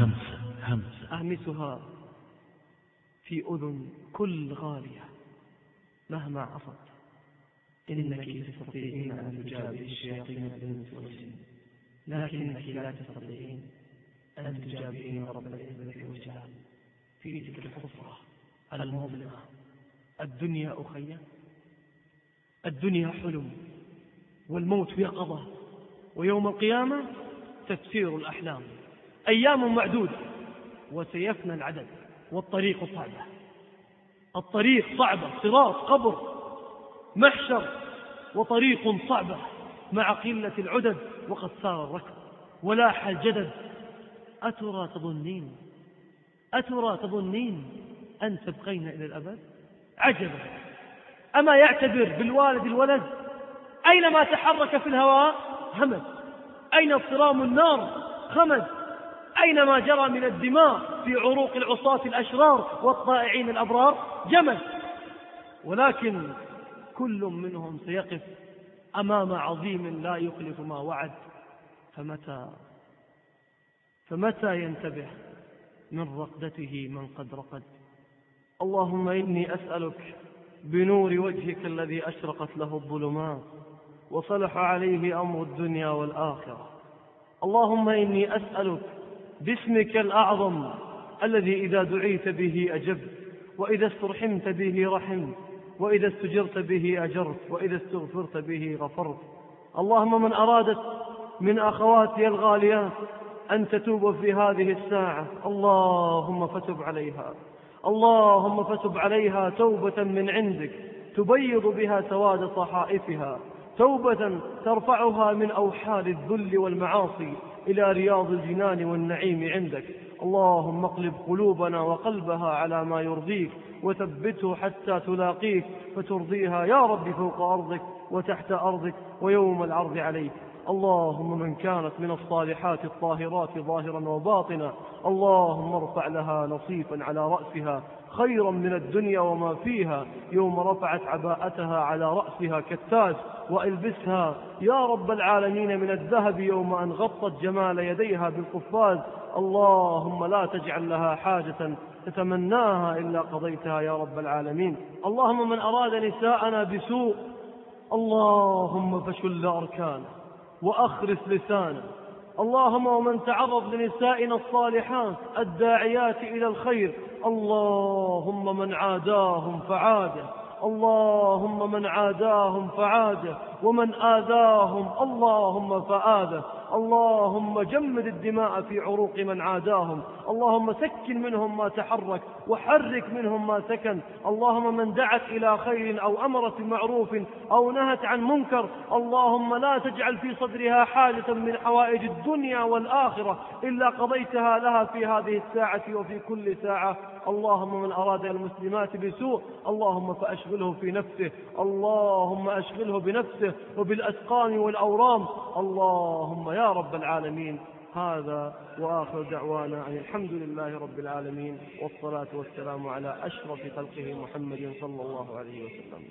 همسة همسة. أهمسها في أذن كل غالية مهما عصت. إنك تستطيعين أن تجابهي الشياطين الإنس والجن. لكنك لا تستطيعين أن تجابهين رب العزة والجلال. في تلك الحفرة المظلمة. الدنيا أخي الدنيا حلم. والموت يقظة. ويوم القيامة تفسير الأحلام. أيام معدودة. وسيفنى العدد والطريق صعبة. الطريق صعبة صراط قبر محشر وطريق صعبة. مع قلة العدد وقد سار الركب. ولاح الجدد. أترى تظنين؟ أترى تظنين أن تبقين إلى الأبد؟ عجبا. أما يعتبر بالوالد الولد؟ أينما تحرك في الهواء؟ همد. أين اضطرام النار؟ خمد. أينما جرى من الدماء في عروق العصاة الأشرار والطائعين الأبرار؟ جمد ولكن كل منهم سيقف أمام عظيم لا يخلف ما وعد. فمتى؟ فمتى ينتبه من رقدته من قد رقد؟ اللهم إني أسألك بنور وجهك الذي أشرقت له الظلمات وصلح عليه أمر الدنيا والآخرة. اللهم إني أسألك باسمك الأعظم الذي إذا دعيت به أجبت وإذا استرحمت به رحمت وإذا استجرت به أجرت وإذا استغفرت به غفرت. اللهم من أرادت من أخواتي الغاليات أن تتوب في هذه الساعة اللهم فتب عليها. اللهم فتب عليها توبة من عندك تبيض بها سواد صحائفها. توبة ترفعها من أوحال الذل والمعاصي إلى رياض الجنان والنعيم عندك. اللهم اقلب قلوبنا وقلبها على ما يرضيك وثبته حتى تلاقيك فترضيها يا رب فوق أرضك وتحت أرضك ويوم العرض عليك. اللهم من كانت من الصالحات الطاهرات ظاهرا وباطنا اللهم ارفع لها نصيفا على رأسها خيرا من الدنيا وما فيها يوم رفعت عباءتها على رأسها كالتاج وألبسها يا رب العالمين من الذهب يوم أن غطت جمال يديها بالقفاز اللهم لا تجعل لها حاجة تتمناها إلا قضيتها يا رب العالمين. اللهم من أراد نساءنا بسوء اللهم فشل أركانه. وأخرس لسانه. اللهم ومن تعرض لنسائنا الصالحات الداعيات إلى الخير اللهم من عاداهم فعاده. اللهم من عاداهم فعاده. ومن آذاهم اللهم فآذه. اللهم جمد الدماء في عروق من عاداهم. اللهم سكن منهم ما تحرك وحرك منهم ما سكن. اللهم من دعت إلى خير أو أمرت بمعروف أو نهت عن منكر اللهم لا تجعل في صدرها حاجة من حوائج الدنيا والآخرة إلا قضيتها لها في هذه الساعة وفي كل ساعة. اللهم من أراد المسلمات بسوء اللهم فأشغله في نفسه. اللهم أشغله بنفسه وبالأسقام والأورام. اللهم يا رب العالمين هذا وآخر دعوانا أن الحمد لله رب العالمين والصلاة والسلام على أشرف خلقه محمد صلى الله عليه وسلم.